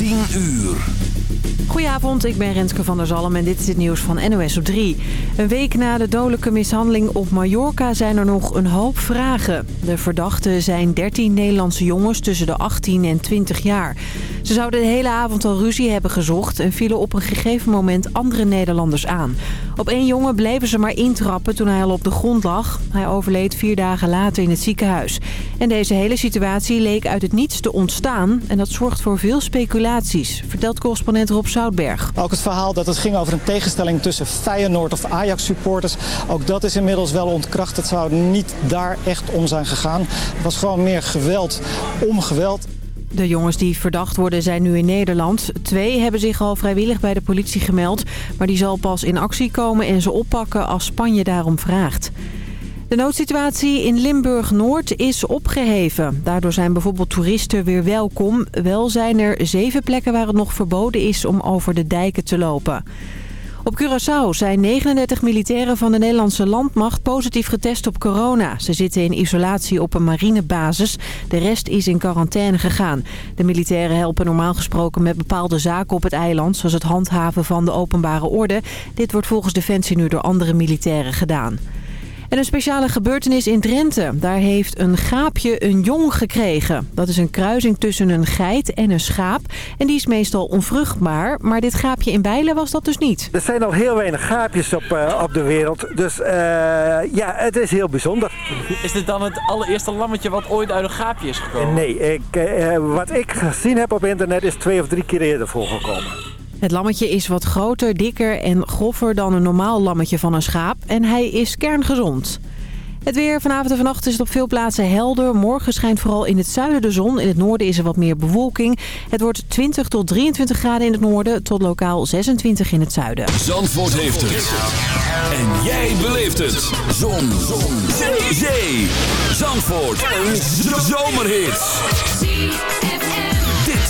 10 uur. Goedenavond, ik ben Renske van der Zalm en dit is het nieuws van NOS op 3. Een week na de dodelijke mishandeling op Mallorca zijn er nog een hoop vragen. De verdachten zijn 13 Nederlandse jongens tussen de 18 en 20 jaar. Ze zouden de hele avond al ruzie hebben gezocht en vielen op een gegeven moment andere Nederlanders aan. Op één jongen bleven ze maar intrappen toen hij al op de grond lag. Hij overleed vier dagen later in het ziekenhuis. En deze hele situatie leek uit het niets te ontstaan en dat zorgt voor veel vertelt correspondent Rob Zoutberg. Ook het verhaal dat het ging over een tegenstelling tussen Feyenoord of Ajax supporters, ook dat is inmiddels wel ontkracht. Het zou niet daar echt om zijn gegaan. Het was gewoon meer geweld om geweld. De jongens die verdacht worden zijn nu in Nederland. Twee hebben zich al vrijwillig bij de politie gemeld. Maar die zal pas in actie komen en ze oppakken als Spanje daarom vraagt. De noodsituatie in Limburg-Noord is opgeheven. Daardoor zijn bijvoorbeeld toeristen weer welkom. Wel zijn er zeven plekken waar het nog verboden is om over de dijken te lopen. Op Curaçao zijn 39 militairen van de Nederlandse landmacht positief getest op corona. Ze zitten in isolatie op een marinebasis. De rest is in quarantaine gegaan. De militairen helpen normaal gesproken met bepaalde zaken op het eiland... zoals het handhaven van de openbare orde. Dit wordt volgens Defensie nu door andere militairen gedaan. En een speciale gebeurtenis in Drenthe. Daar heeft een gaapje een jong gekregen. Dat is een kruising tussen een geit en een schaap. En die is meestal onvruchtbaar. Maar dit gaapje in Bijlen was dat dus niet. Er zijn al heel weinig gaapjes op, uh, op de wereld. Dus uh, ja, het is heel bijzonder. Is dit dan het allereerste lammetje wat ooit uit een gaapje is gekomen? Nee, ik, uh, wat ik gezien heb op internet is twee of drie keer eerder voorgekomen. Het lammetje is wat groter, dikker en groffer dan een normaal lammetje van een schaap. En hij is kerngezond. Het weer vanavond en vannacht is op veel plaatsen helder. Morgen schijnt vooral in het zuiden de zon. In het noorden is er wat meer bewolking. Het wordt 20 tot 23 graden in het noorden, tot lokaal 26 in het zuiden. Zandvoort heeft het. En jij beleeft het. Zon. zon. Zee. Zee. Zandvoort. Een zomerhit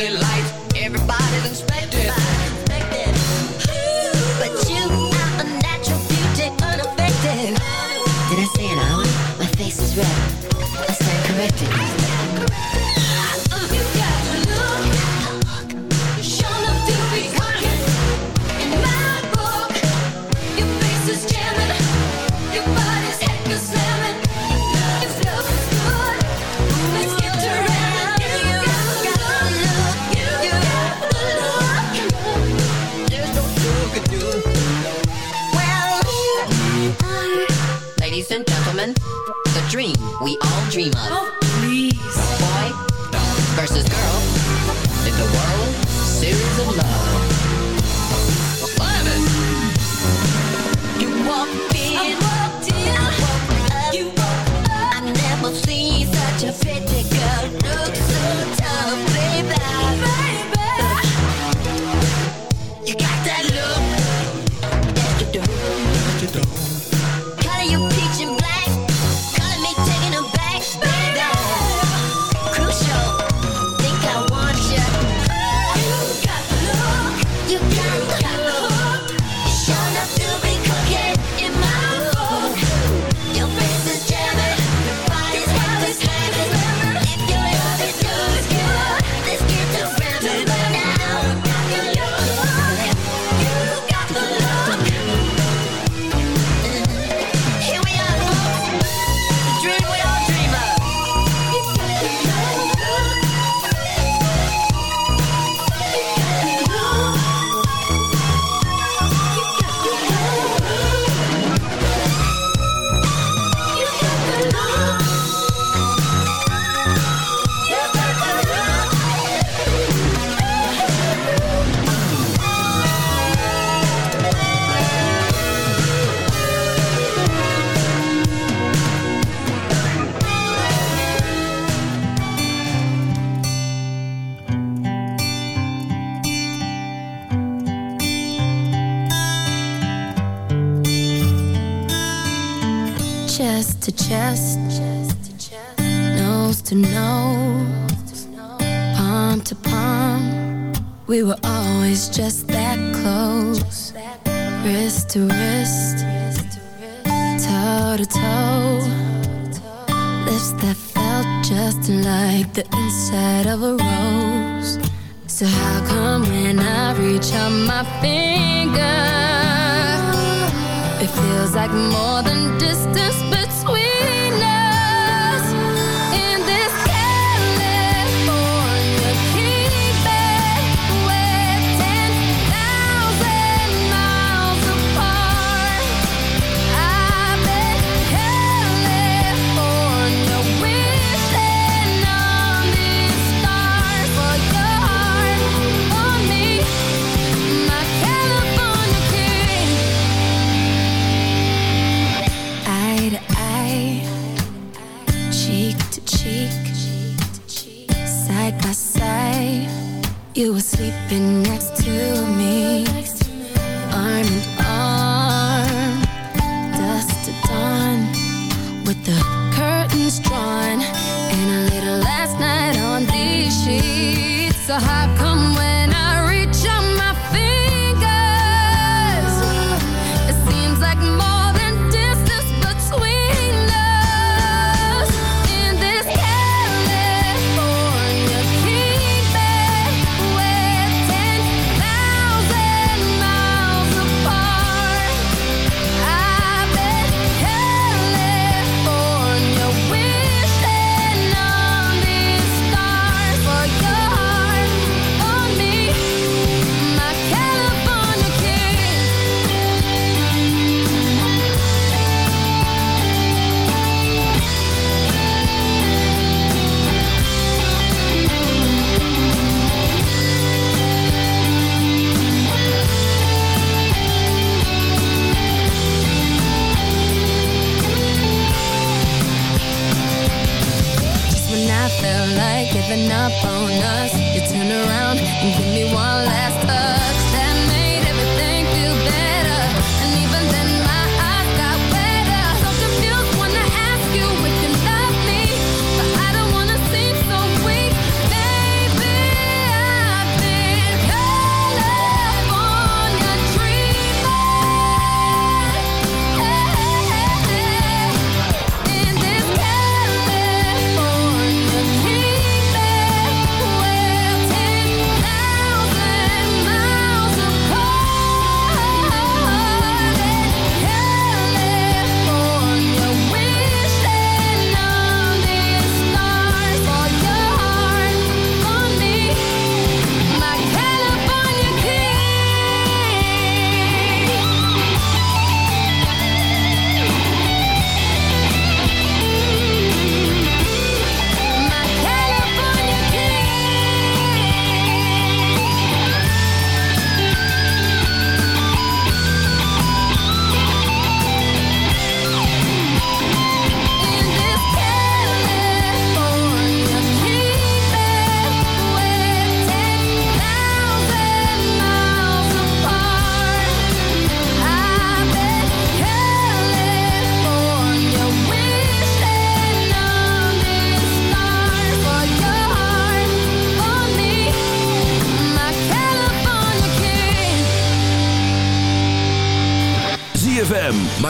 Everybody's inspecting. woman, the dream we all dream of. Oh, please. Boy versus girl. So how come with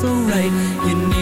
so right. You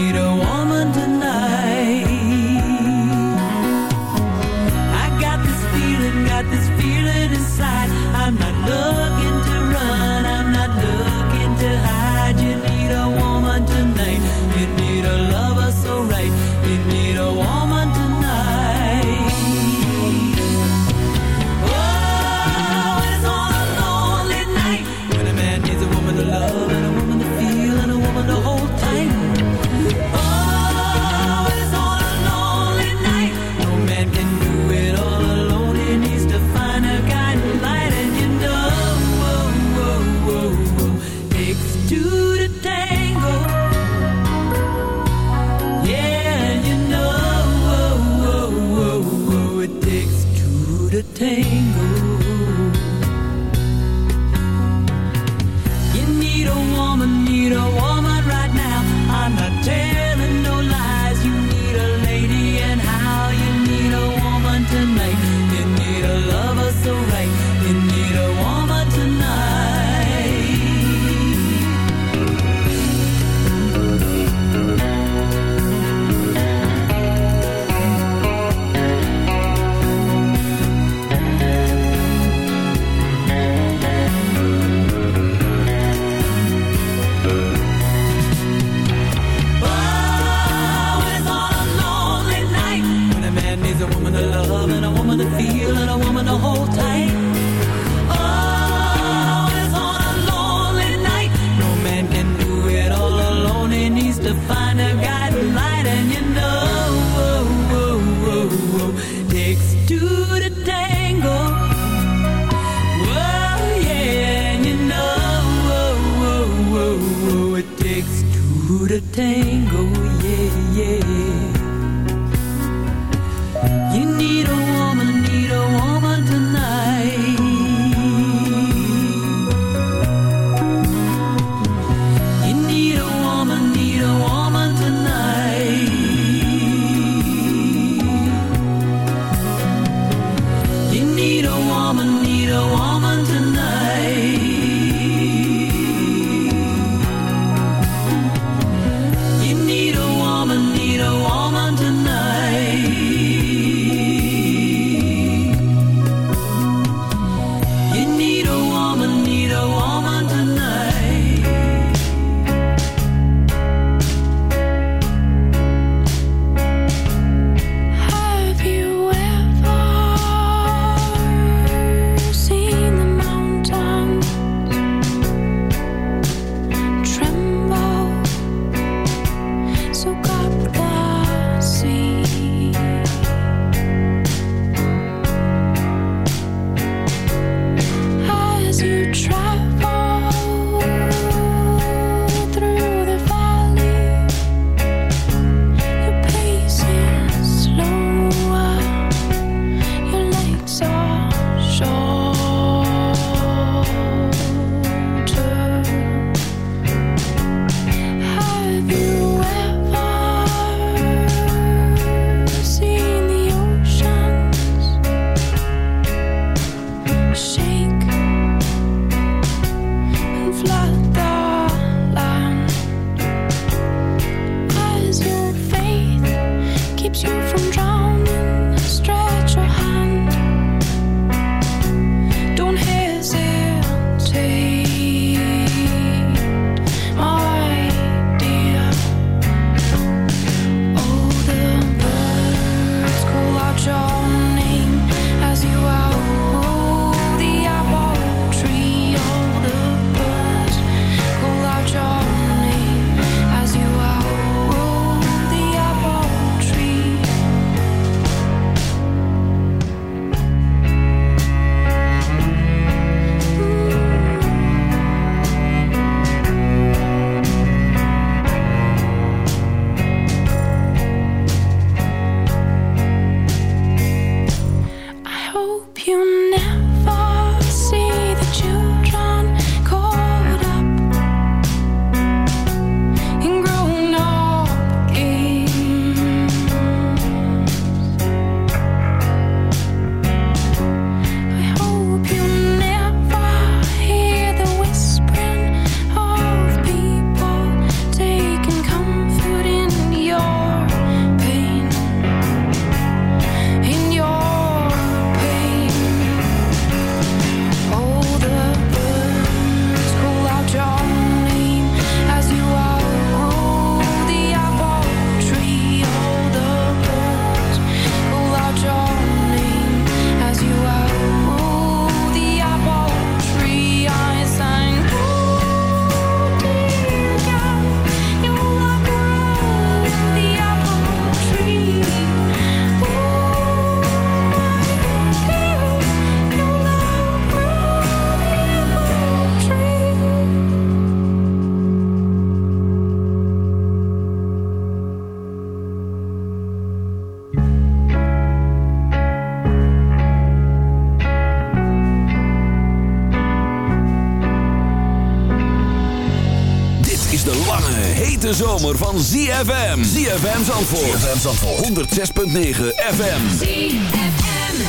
ZFM. ZFM Zandvoort. ZFM Zandvoort. 106.9 FM. ZFM.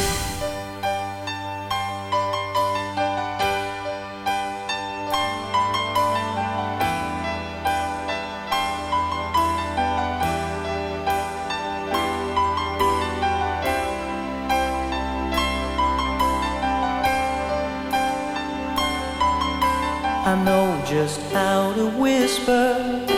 I know just how to whisper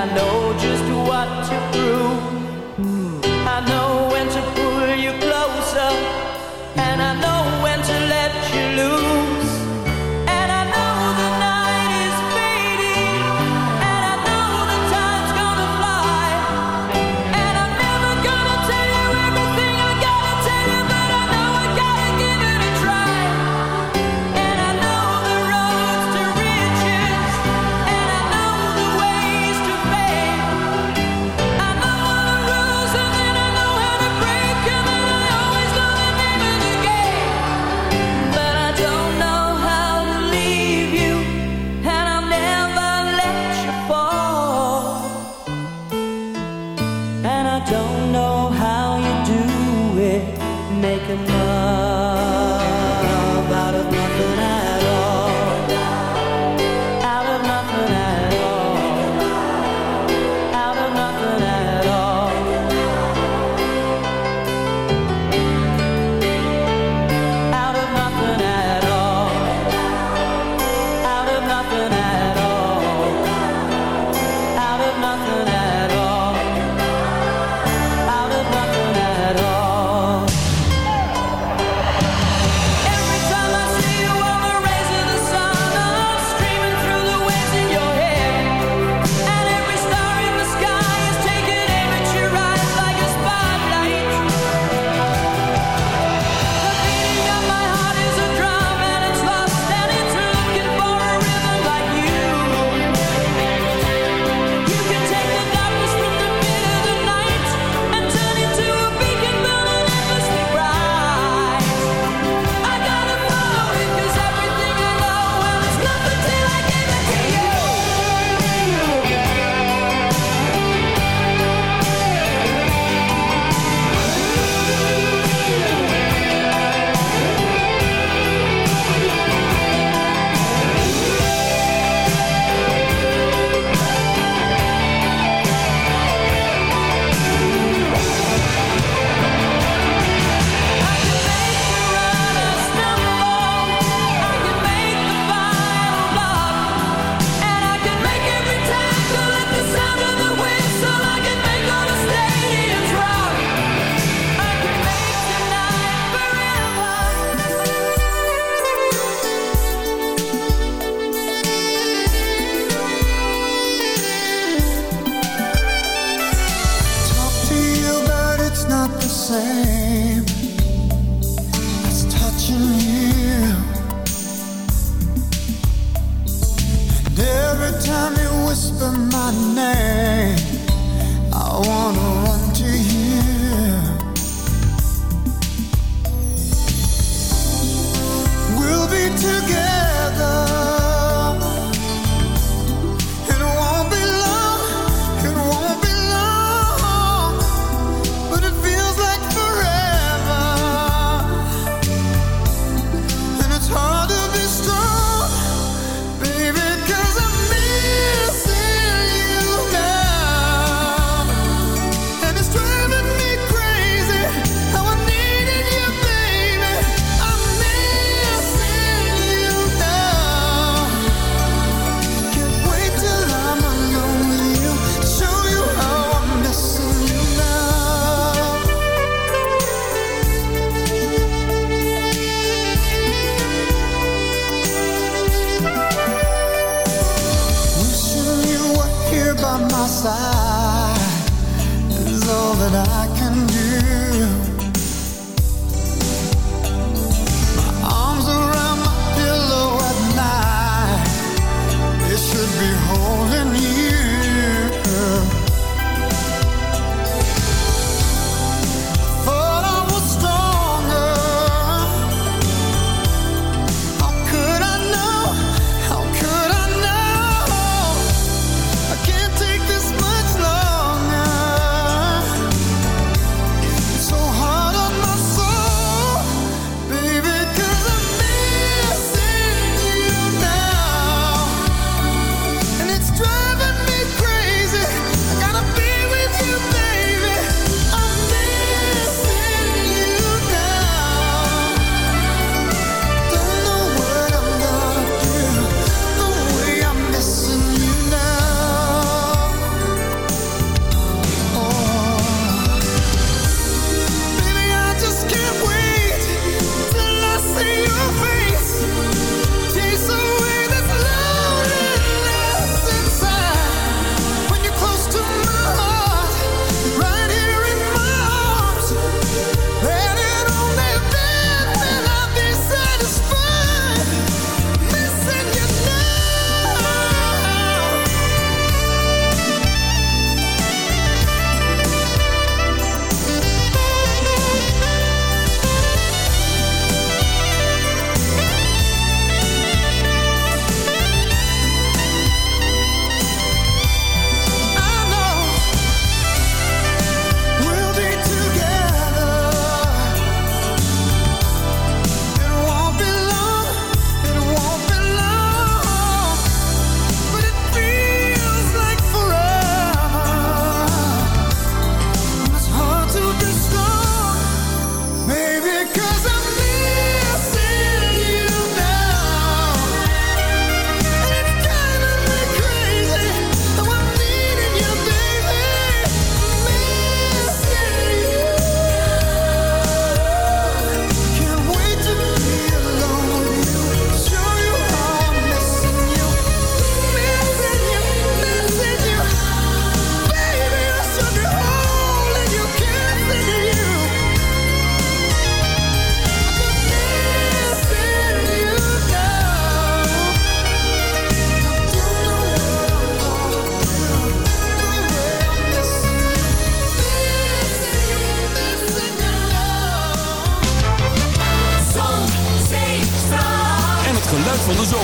I know just what to prove.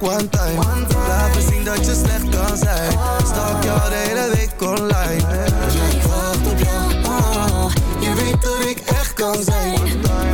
one time. me zien dat je slecht kan zijn. Stak je de hele week online. Ja, ik wacht op jou, oh. Je weet dat ik echt kan zijn.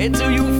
Where do you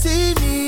see me.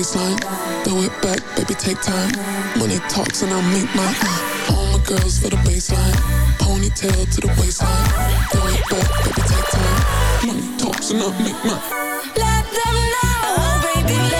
Ponytail to the waistline. Throw it back, baby, take time. Money talks and I make mine. Uh, all my girls for the baseline. Ponytail to the waistline. Throw it back, baby, take time. Money talks and I make mine. Let them know, oh baby,